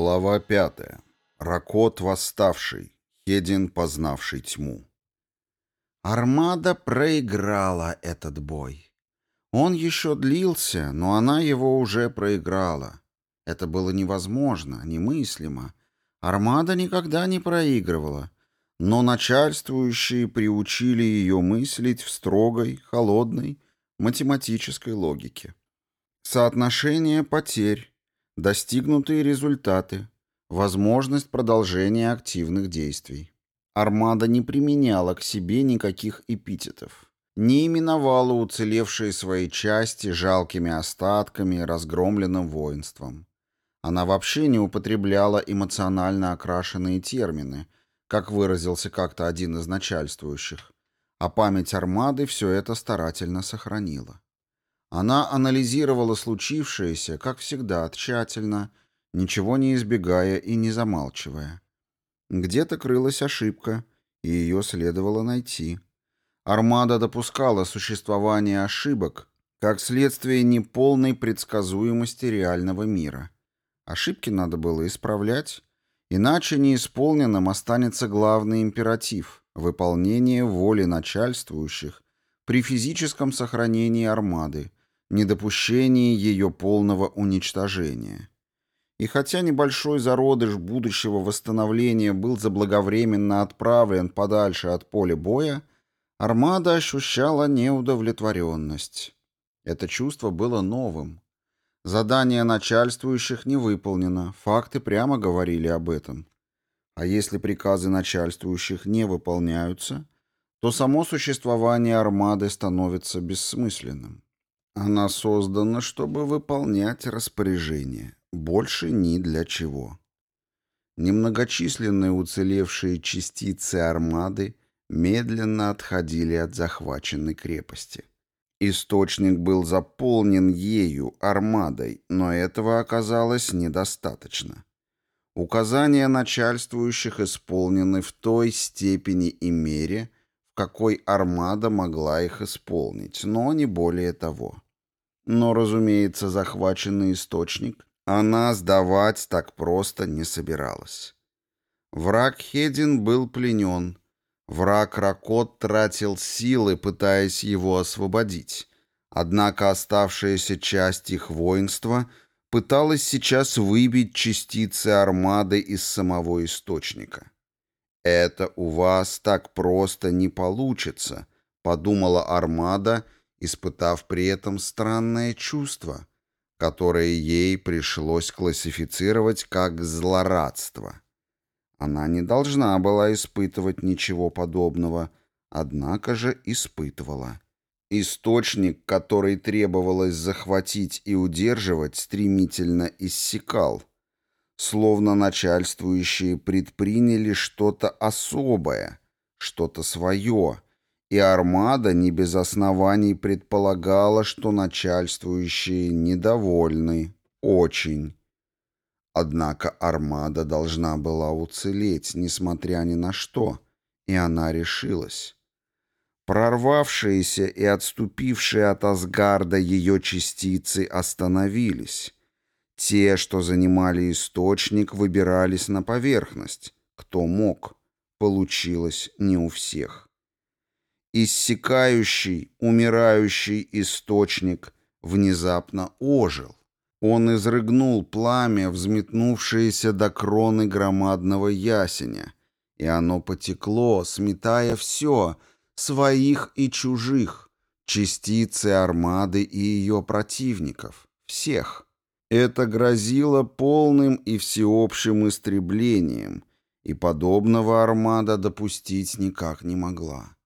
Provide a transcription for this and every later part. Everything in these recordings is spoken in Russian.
Глава 5. Ракот восставший, Хедин познавший тьму. Армада проиграла этот бой. Он еще длился, но она его уже проиграла. Это было невозможно, немыслимо. Армада никогда не проигрывала, но начальствующие приучили ее мыслить в строгой, холодной, математической логике. Соотношение потерь, Достигнутые результаты. Возможность продолжения активных действий. Армада не применяла к себе никаких эпитетов. Не именовала уцелевшие свои части жалкими остатками, разгромленным воинством. Она вообще не употребляла эмоционально окрашенные термины, как выразился как-то один из начальствующих. А память армады все это старательно сохранила. Она анализировала случившееся, как всегда, тщательно, ничего не избегая и не замалчивая. Где-то крылась ошибка, и ее следовало найти. Армада допускала существование ошибок как следствие неполной предсказуемости реального мира. Ошибки надо было исправлять, иначе неисполненным останется главный императив – выполнение воли начальствующих при физическом сохранении армады, недопущении ее полного уничтожения. И хотя небольшой зародыш будущего восстановления был заблаговременно отправлен подальше от поля боя, армада ощущала неудовлетворенность. Это чувство было новым. Задание начальствующих не выполнено, факты прямо говорили об этом. А если приказы начальствующих не выполняются, то само существование армады становится бессмысленным. Она создана, чтобы выполнять распоряжение, больше ни для чего. Немногочисленные уцелевшие частицы армады медленно отходили от захваченной крепости. Источник был заполнен ею, армадой, но этого оказалось недостаточно. Указания начальствующих исполнены в той степени и мере, в какой армада могла их исполнить, но не более того. Но, разумеется, захваченный источник она сдавать так просто не собиралась. Враг Хедин был пленен. Враг Ракот тратил силы, пытаясь его освободить. Однако оставшаяся часть их воинства пыталась сейчас выбить частицы армады из самого источника. «Это у вас так просто не получится», — подумала армада — испытав при этом странное чувство, которое ей пришлось классифицировать как злорадство. Она не должна была испытывать ничего подобного, однако же испытывала. Источник, который требовалось захватить и удерживать, стремительно иссякал, словно начальствующие предприняли что-то особое, что-то свое — и армада не без оснований предполагала, что начальствующие недовольны. Очень. Однако армада должна была уцелеть, несмотря ни на что, и она решилась. Прорвавшиеся и отступившие от Асгарда ее частицы остановились. Те, что занимали источник, выбирались на поверхность. Кто мог. Получилось не у всех. Иссекающий, умирающий источник внезапно ожил. Он изрыгнул пламя, взметнувшееся до кроны громадного ясеня, и оно потекло, сметая все, своих и чужих, частицы армады и ее противников, всех. Это грозило полным и всеобщим истреблением, и подобного армада допустить никак не могла.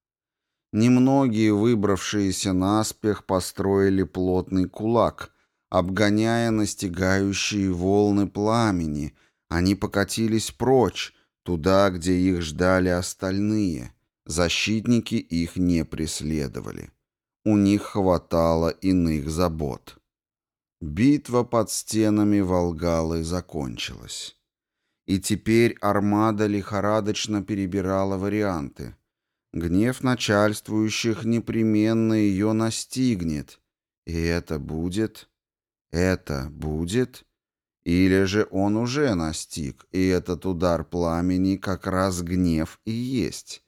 Немногие выбравшиеся наспех построили плотный кулак, обгоняя настигающие волны пламени. Они покатились прочь, туда, где их ждали остальные. Защитники их не преследовали. У них хватало иных забот. Битва под стенами Волгалы закончилась. И теперь армада лихорадочно перебирала варианты — Гнев начальствующих непременно ее настигнет. И это будет... Это будет... Или же он уже настиг, и этот удар пламени как раз гнев и есть.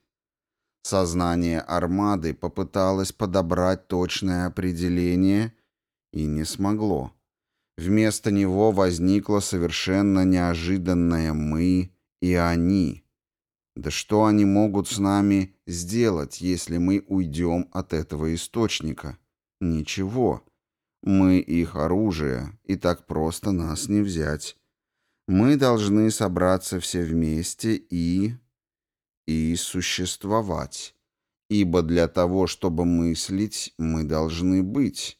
Сознание армады попыталось подобрать точное определение и не смогло. Вместо него возникло совершенно неожиданное «мы» и «они». Да что они могут с нами сделать, если мы уйдем от этого источника? Ничего. Мы их оружие, и так просто нас не взять. Мы должны собраться все вместе и... и существовать. Ибо для того, чтобы мыслить, мы должны быть.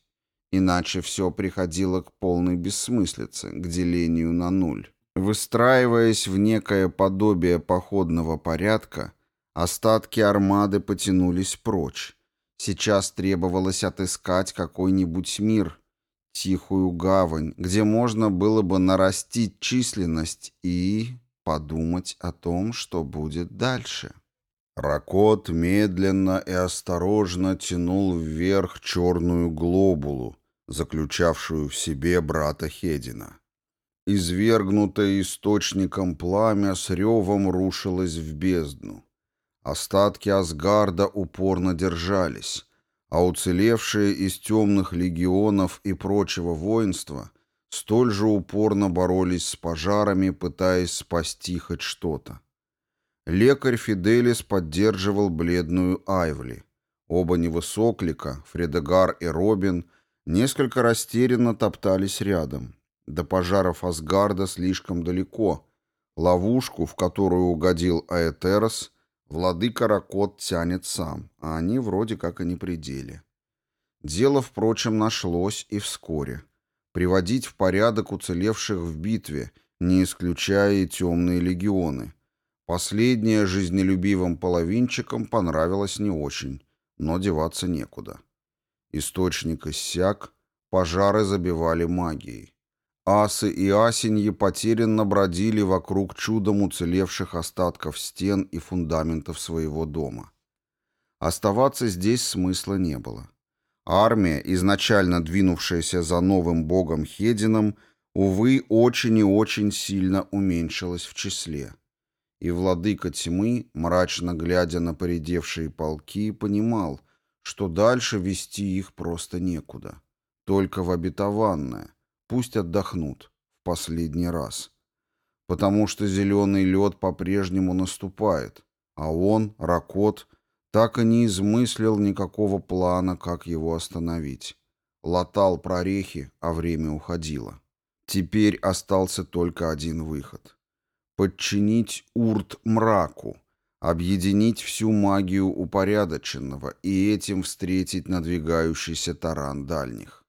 Иначе все приходило к полной бессмыслице, к делению на нуль. Выстраиваясь в некое подобие походного порядка, остатки армады потянулись прочь. Сейчас требовалось отыскать какой-нибудь мир, тихую гавань, где можно было бы нарастить численность и подумать о том, что будет дальше. Ракот медленно и осторожно тянул вверх черную глобулу, заключавшую в себе брата Хедина. Извергнутое источником пламя с ревом рушилось в бездну. Остатки Асгарда упорно держались, а уцелевшие из темных легионов и прочего воинства столь же упорно боролись с пожарами, пытаясь спасти хоть что-то. Лекарь Фиделис поддерживал бледную Айвли. Оба невысоклика, Фредегар и Робин, несколько растерянно топтались рядом, до пожаров Асгарда слишком далеко. Ловушку, в которую угодил Аэтерос, владыка Ракот тянет сам, а они вроде как и не предели Дело, впрочем, нашлось и вскоре. Приводить в порядок уцелевших в битве, не исключая и темные легионы. Последнее жизнелюбивым половинчикам понравилось не очень, но деваться некуда. Источник иссяк, пожары забивали магией. Асы и асеньи потерянно бродили вокруг чудом уцелевших остатков стен и фундаментов своего дома. Оставаться здесь смысла не было. Армия, изначально двинувшаяся за новым богом Хедином, увы, очень и очень сильно уменьшилась в числе. И владыка тьмы, мрачно глядя на поредевшие полки, понимал, что дальше вести их просто некуда. Только в обетованное — Пусть отдохнут. В последний раз. Потому что зеленый лед по-прежнему наступает, а он, Ракот, так и не измыслил никакого плана, как его остановить. Латал прорехи, а время уходило. Теперь остался только один выход. Подчинить Урт мраку, объединить всю магию упорядоченного и этим встретить надвигающийся таран дальних.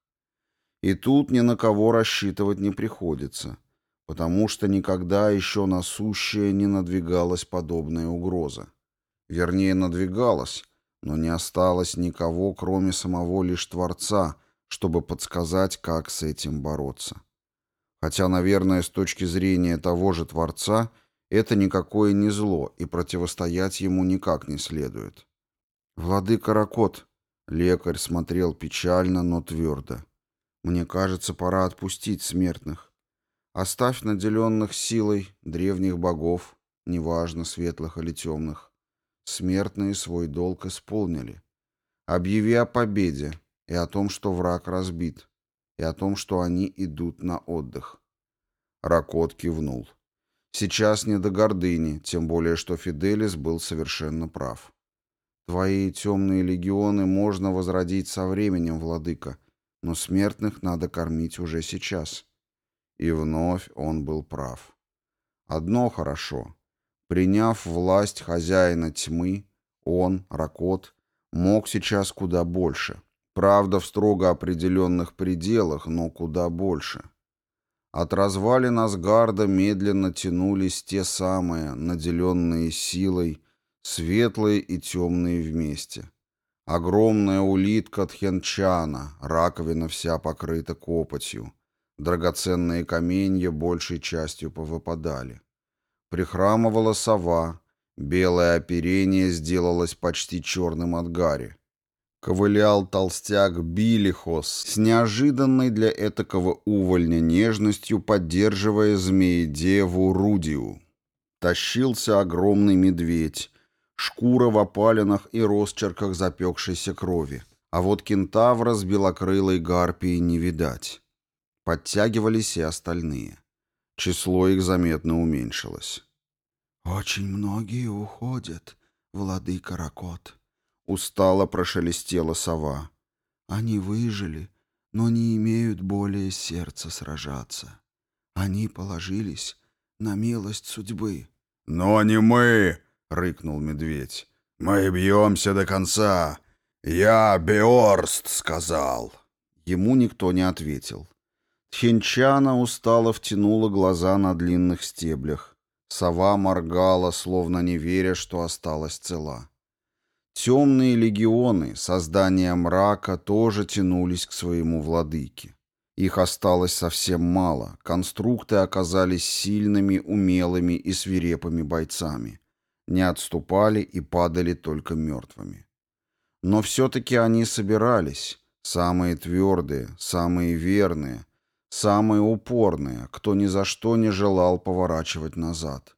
И тут ни на кого рассчитывать не приходится, потому что никогда еще на сущее не надвигалась подобная угроза. Вернее, надвигалась, но не осталось никого, кроме самого лишь Творца, чтобы подсказать, как с этим бороться. Хотя, наверное, с точки зрения того же Творца, это никакое не зло, и противостоять ему никак не следует. «Владыка Ракот», — лекарь смотрел печально, но твердо, — мне кажется, пора отпустить смертных. Оставь наделенных силой древних богов, неважно, светлых или темных. Смертные свой долг исполнили. Объяви о победе и о том, что враг разбит, и о том, что они идут на отдых. Ракот кивнул. Сейчас не до гордыни, тем более, что Фиделис был совершенно прав. Твои темные легионы можно возродить со временем, владыка, но смертных надо кормить уже сейчас. И вновь он был прав. Одно хорошо. Приняв власть хозяина тьмы, он, Ракот, мог сейчас куда больше. Правда, в строго определенных пределах, но куда больше. От развалин Асгарда медленно тянулись те самые, наделенные силой, светлые и темные вместе — Огромная улитка тхенчана, раковина вся покрыта копотью. Драгоценные каменья большей частью повыпадали. Прихрамывала сова, белое оперение сделалось почти черным от гари. Ковылял толстяк Билихос с неожиданной для этакого увольня нежностью, поддерживая змеи деву Рудию. Тащился огромный медведь, шкура в опалинах и росчерках запекшейся крови, а вот кентавра с белокрылой гарпией не видать. Подтягивались и остальные. Число их заметно уменьшилось. «Очень многие уходят, владыка Ракот», — устало прошелестела сова. «Они выжили, но не имеют более сердца сражаться. Они положились на милость судьбы». «Но не мы!» рыкнул медведь. «Мы бьемся до конца! Я Беорст!» — сказал. Ему никто не ответил. Тхенчана устало втянула глаза на длинных стеблях. Сова моргала, словно не веря, что осталась цела. Темные легионы, создания мрака, тоже тянулись к своему владыке. Их осталось совсем мало, конструкты оказались сильными, умелыми и свирепыми бойцами не отступали и падали только мертвыми. Но все-таки они собирались, самые твердые, самые верные, самые упорные, кто ни за что не желал поворачивать назад.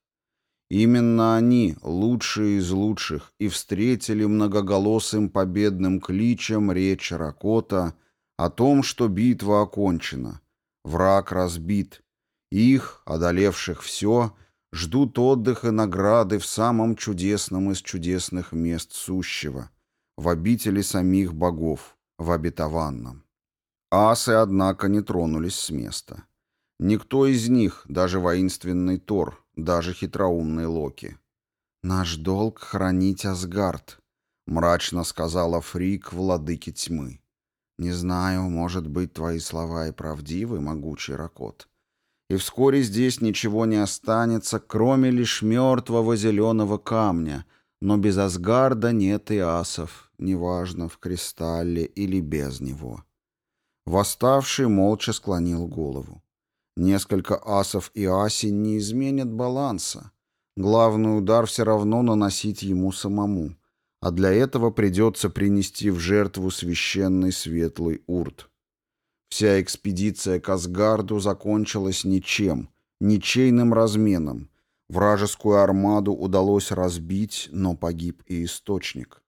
Именно они, лучшие из лучших, и встретили многоголосым победным кличем речь Ракота о том, что битва окончена, враг разбит, их, одолевших все, — ждут отдых и награды в самом чудесном из чудесных мест сущего, в обители самих богов, в обетованном. Асы, однако, не тронулись с места. Никто из них, даже воинственный Тор, даже хитроумный Локи. «Наш долг — хранить Асгард», — мрачно сказала Фрик, владыке тьмы. «Не знаю, может быть, твои слова и правдивы, могучий Ракот, и вскоре здесь ничего не останется, кроме лишь мертвого зеленого камня, но без Асгарда нет и асов, неважно, в кристалле или без него. Восставший молча склонил голову. Несколько асов и аси не изменят баланса. Главный удар все равно наносить ему самому, а для этого придется принести в жертву священный светлый урт. Вся экспедиция к Асгарду закончилась ничем, ничейным разменом. Вражескую армаду удалось разбить, но погиб и источник.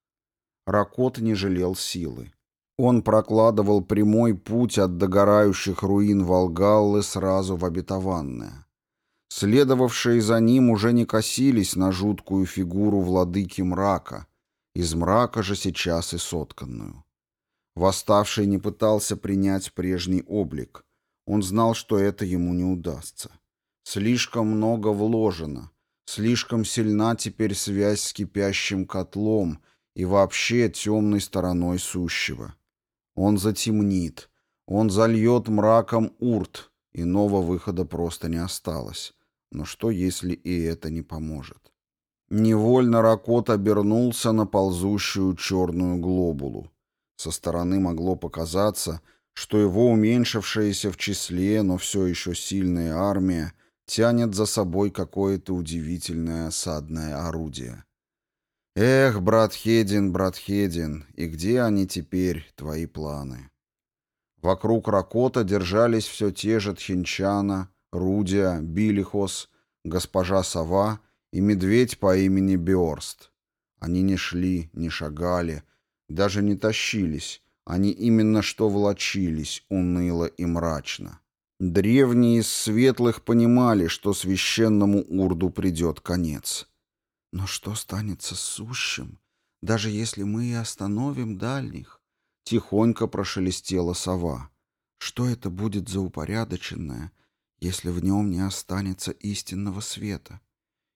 Ракот не жалел силы. Он прокладывал прямой путь от догорающих руин Волгаллы сразу в обетованное. Следовавшие за ним уже не косились на жуткую фигуру владыки мрака, из мрака же сейчас и сотканную. Восставший не пытался принять прежний облик. Он знал, что это ему не удастся. Слишком много вложено, слишком сильна теперь связь с кипящим котлом и вообще темной стороной сущего. Он затемнит, он зальет мраком урт, иного выхода просто не осталось. Но что, если и это не поможет? Невольно Ракот обернулся на ползущую черную глобулу. Со стороны могло показаться, что его уменьшившаяся в числе, но все еще сильная армия тянет за собой какое-то удивительное осадное орудие. «Эх, брат Хедин, брат Хедин, и где они теперь, твои планы?» Вокруг Ракота держались все те же Тхинчана, Рудия, Билихос, госпожа Сова и медведь по имени Бёрст. Они не шли, не шагали, даже не тащились, они именно что влочились, уныло и мрачно. Древние из светлых понимали, что священному урду придет конец. Но что станется с сущим, даже если мы и остановим дальних? Тихонько прошелестела сова. Что это будет за упорядоченное, если в нем не останется истинного света?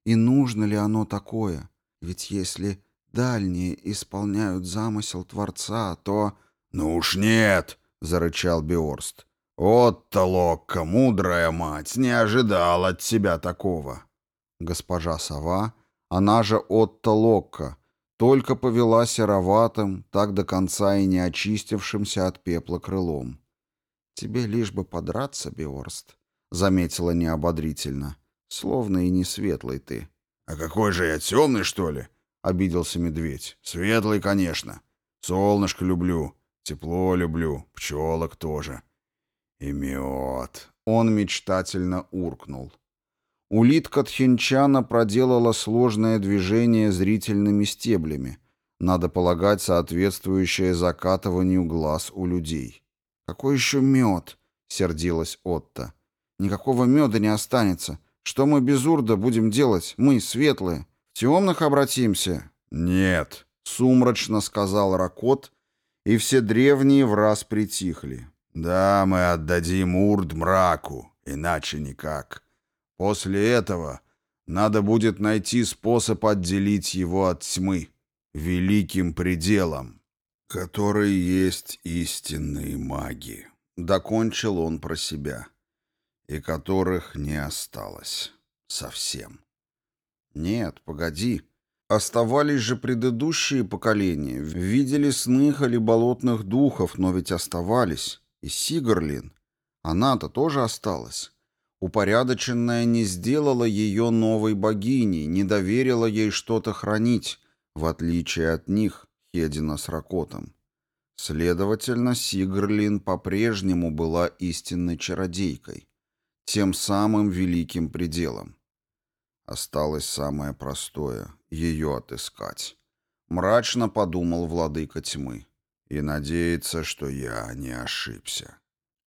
И нужно ли оно такое? Ведь если дальние исполняют замысел Творца, а то...» «Ну уж нет!» — зарычал Биорст. «Отто Локко, мудрая мать, не ожидал от тебя такого!» Госпожа Сова, она же Отто Локко, только повела сероватым, так до конца и не очистившимся от пепла крылом. «Тебе лишь бы подраться, Биорст», — заметила неободрительно, — «словно и не светлый ты». «А какой же я темный, что ли? — обиделся медведь. «Светлый, конечно. Солнышко люблю, тепло люблю, пчелок тоже. И мед!» Он мечтательно уркнул. Улитка Тхинчана проделала сложное движение зрительными стеблями, надо полагать, соответствующее закатыванию глаз у людей. «Какой еще мед?» — сердилась Отто. «Никакого меда не останется. Что мы без урда будем делать? Мы, светлые!» «В темных обратимся?» «Нет», — сумрачно сказал Ракот, и все древние в раз притихли. «Да, мы отдадим Урд мраку, иначе никак. После этого надо будет найти способ отделить его от тьмы, великим пределом, который есть истинные маги», — докончил он про себя, «и которых не осталось совсем». Нет, погоди. Оставались же предыдущие поколения, видели сны или болотных духов, но ведь оставались. И Сигарлин. Она-то тоже осталась. Упорядоченная не сделала ее новой богиней, не доверила ей что-то хранить, в отличие от них, Хедина с Ракотом. Следовательно, Сигрлин по-прежнему была истинной чародейкой, тем самым великим пределом. Осталось самое простое — ее отыскать. Мрачно подумал владыка тьмы. И надеется, что я не ошибся.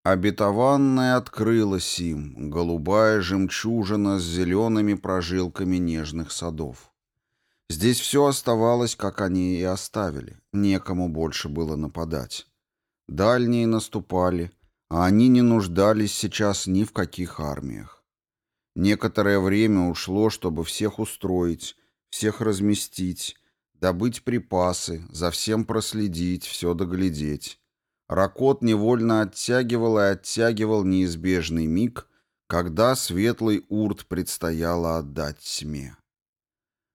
Обетованная открылась им, голубая жемчужина с зелеными прожилками нежных садов. Здесь все оставалось, как они и оставили, некому больше было нападать. Дальние наступали, а они не нуждались сейчас ни в каких армиях. Некоторое время ушло, чтобы всех устроить, всех разместить, добыть припасы, за всем проследить, все доглядеть. Ракот невольно оттягивал и оттягивал неизбежный миг, когда светлый урт предстояло отдать тьме.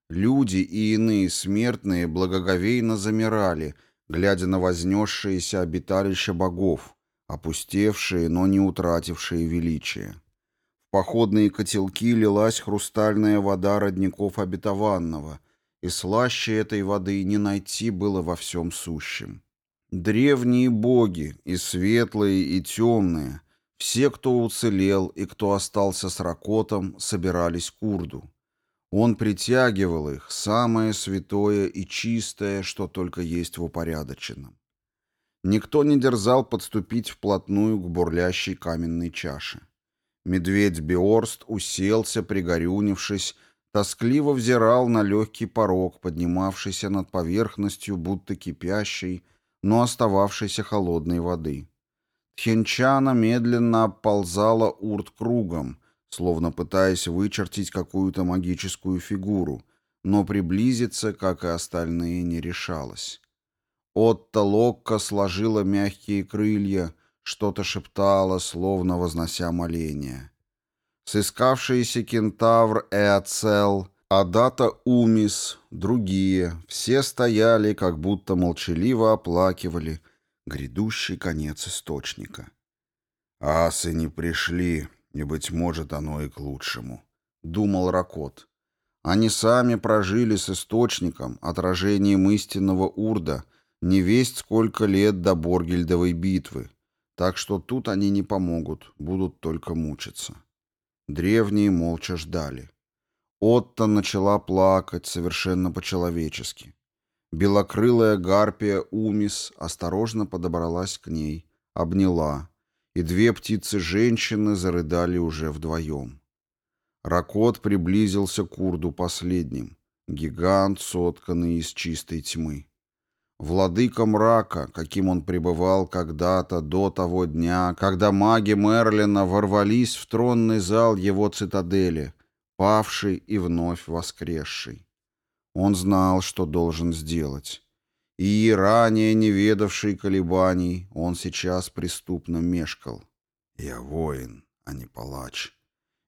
Люди и иные смертные благоговейно замирали, глядя на вознесшиеся обиталища богов, опустевшие, но не утратившие величие походные котелки лилась хрустальная вода родников обетованного, и слаще этой воды не найти было во всем сущем. Древние боги, и светлые, и темные, все, кто уцелел и кто остался с Ракотом, собирались к Урду. Он притягивал их, самое святое и чистое, что только есть в упорядоченном. Никто не дерзал подступить вплотную к бурлящей каменной чаше. Медведь Биорст уселся, пригорюнившись, тоскливо взирал на легкий порог, поднимавшийся над поверхностью, будто кипящей, но остававшейся холодной воды. Тхенчана медленно обползала урт кругом, словно пытаясь вычертить какую-то магическую фигуру, но приблизиться, как и остальные, не решалась. Отто Локко сложила мягкие крылья, что-то шептала, словно вознося моление. Сыскавшиеся кентавр Эоцел, Адата Умис, другие, все стояли, как будто молчаливо оплакивали грядущий конец источника. «Асы не пришли, и, быть может, оно и к лучшему», — думал Ракот. «Они сами прожили с источником, отражением истинного Урда, не невесть сколько лет до Боргельдовой битвы, так что тут они не помогут, будут только мучиться. Древние молча ждали. Отто начала плакать совершенно по-человечески. Белокрылая гарпия Умис осторожно подобралась к ней, обняла, и две птицы-женщины зарыдали уже вдвоем. Ракот приблизился к урду последним, гигант, сотканный из чистой тьмы. Владыка мрака, каким он пребывал когда-то до того дня, когда маги Мерлина ворвались в тронный зал его цитадели, павший и вновь воскресший. Он знал, что должен сделать. И, ранее не ведавший колебаний, он сейчас преступно мешкал. «Я воин, а не палач.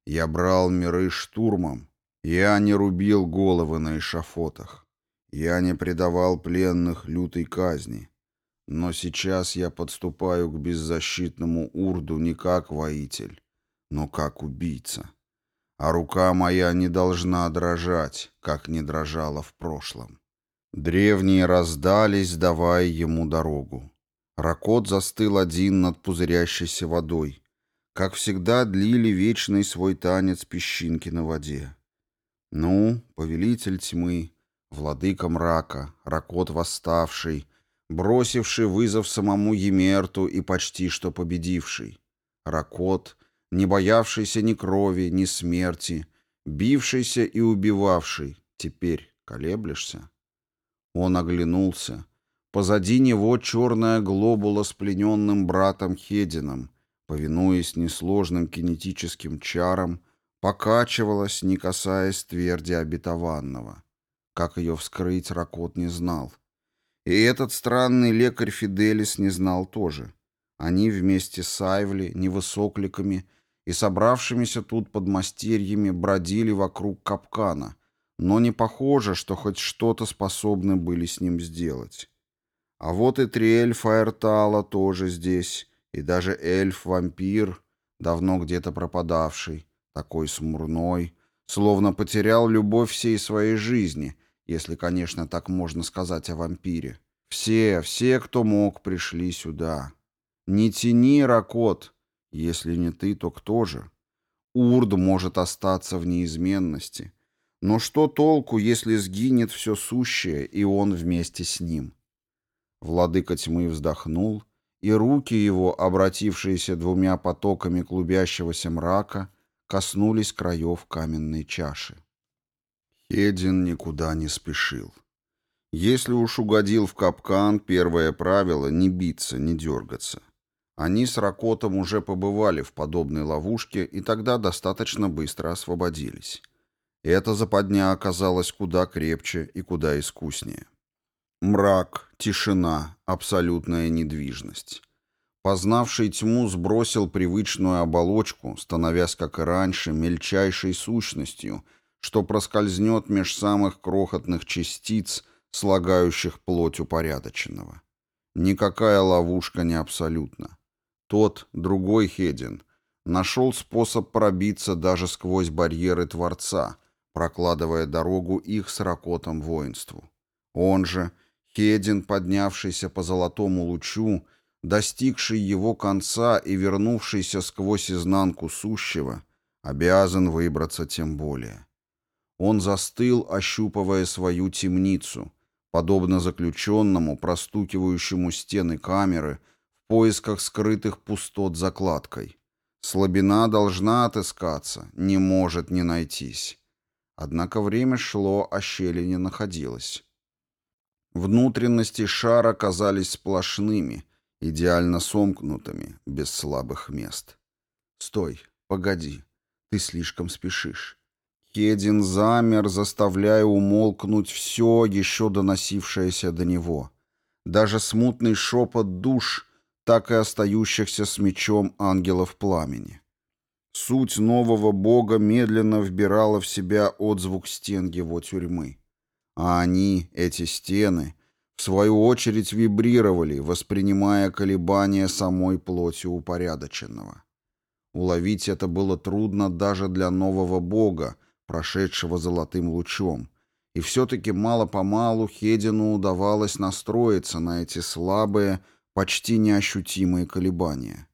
Я брал миры штурмом. Я не рубил головы на эшафотах. Я не предавал пленных лютой казни. Но сейчас я подступаю к беззащитному урду не как воитель, но как убийца. А рука моя не должна дрожать, как не дрожала в прошлом. Древние раздались, давая ему дорогу. Ракот застыл один над пузырящейся водой. Как всегда, длили вечный свой танец песчинки на воде. Ну, повелитель тьмы, Владыка мрака, Ракот восставший, бросивший вызов самому Емерту и почти что победивший. Ракот, не боявшийся ни крови, ни смерти, бившийся и убивавший. Теперь колеблешься? Он оглянулся. Позади него черная глобула с плененным братом Хедином, повинуясь несложным кинетическим чарам, покачивалась, не касаясь тверди обетованного. Как ее вскрыть, Ракот не знал. И этот странный лекарь Фиделис не знал тоже. Они вместе с Айвли, невысокликами и собравшимися тут под подмастерьями бродили вокруг капкана, но не похоже, что хоть что-то способны были с ним сделать. А вот и Триэль Фаертала тоже здесь, и даже эльф-вампир, давно где-то пропадавший, такой смурной, словно потерял любовь всей своей жизни — если, конечно, так можно сказать о вампире. Все, все, кто мог, пришли сюда. Не тяни, Ракот. Если не ты, то кто же? Урд может остаться в неизменности. Но что толку, если сгинет все сущее, и он вместе с ним? Владыка тьмы вздохнул, и руки его, обратившиеся двумя потоками клубящегося мрака, коснулись краев каменной чаши. Эдин никуда не спешил. Если уж угодил в капкан, первое правило — не биться, не дергаться. Они с Ракотом уже побывали в подобной ловушке и тогда достаточно быстро освободились. Эта западня оказалась куда крепче и куда искуснее. Мрак, тишина, абсолютная недвижность. Познавший тьму сбросил привычную оболочку, становясь, как и раньше, мельчайшей сущностью — что проскользнет меж самых крохотных частиц, слагающих плоть упорядоченного. Никакая ловушка не абсолютна. Тот, другой Хедин, нашел способ пробиться даже сквозь барьеры Творца, прокладывая дорогу их с ракотом воинству. Он же, Хедин, поднявшийся по золотому лучу, достигший его конца и вернувшийся сквозь изнанку сущего, обязан выбраться тем более. Он застыл, ощупывая свою темницу, подобно заключенному, простукивающему стены камеры в поисках скрытых пустот закладкой. Слабина должна отыскаться, не может не найтись. Однако время шло, а щели не находилось. Внутренности шара казались сплошными, идеально сомкнутыми, без слабых мест. «Стой, погоди, ты слишком спешишь. Кедин замер, заставляя умолкнуть все, еще доносившееся до него. Даже смутный шепот душ, так и остающихся с мечом ангелов пламени. Суть нового бога медленно вбирала в себя отзвук стен его тюрьмы. А они, эти стены, в свою очередь вибрировали, воспринимая колебания самой плоти упорядоченного. Уловить это было трудно даже для нового бога, прошедшего золотым лучом. И все-таки мало-помалу Хедину удавалось настроиться на эти слабые, почти неощутимые колебания.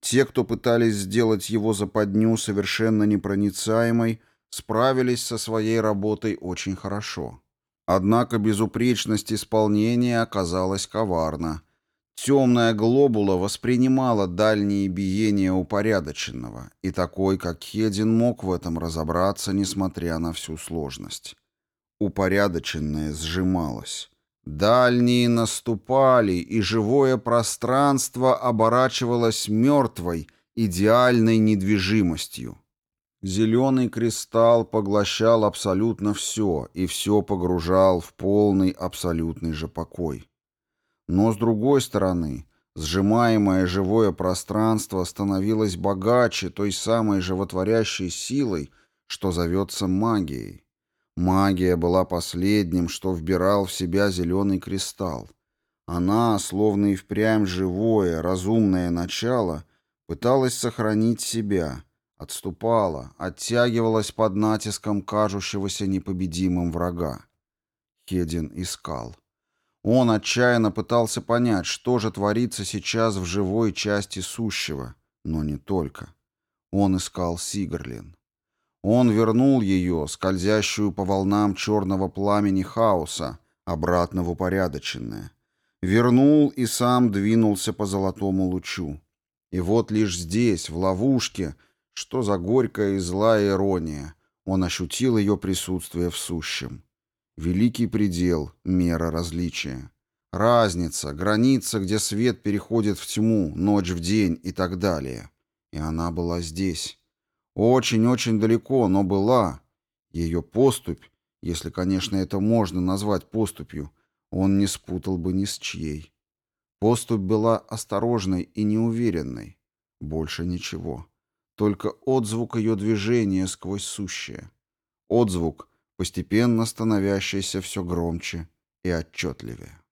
Те, кто пытались сделать его западню совершенно непроницаемой, справились со своей работой очень хорошо. Однако безупречность исполнения оказалась коварна – Темная глобула воспринимала дальние биения упорядоченного, и такой, как Хедин, мог в этом разобраться, несмотря на всю сложность. Упорядоченное сжималось. Дальние наступали, и живое пространство оборачивалось мертвой, идеальной недвижимостью. Зеленый кристалл поглощал абсолютно все, и все погружал в полный абсолютный же покой. Но с другой стороны, сжимаемое живое пространство становилось богаче той самой животворящей силой, что зовется магией. Магия была последним, что вбирал в себя зеленый кристалл. Она, словно и впрямь живое, разумное начало, пыталась сохранить себя, отступала, оттягивалась под натиском кажущегося непобедимым врага. Хедин искал. Он отчаянно пытался понять, что же творится сейчас в живой части сущего, но не только. Он искал Сигрлин. Он вернул ее, скользящую по волнам черного пламени хаоса, обратно в упорядоченное. Вернул и сам двинулся по золотому лучу. И вот лишь здесь, в ловушке, что за горькая и злая ирония, он ощутил ее присутствие в сущем. Великий предел, мера различия. Разница, граница, где свет переходит в тьму, ночь в день и так далее. И она была здесь. Очень-очень далеко, но была. Ее поступь, если, конечно, это можно назвать поступью, он не спутал бы ни с чьей. Поступь была осторожной и неуверенной. Больше ничего. Только отзвук ее движения сквозь сущее. Отзвук — постепенно становящийся все громче и отчетливее.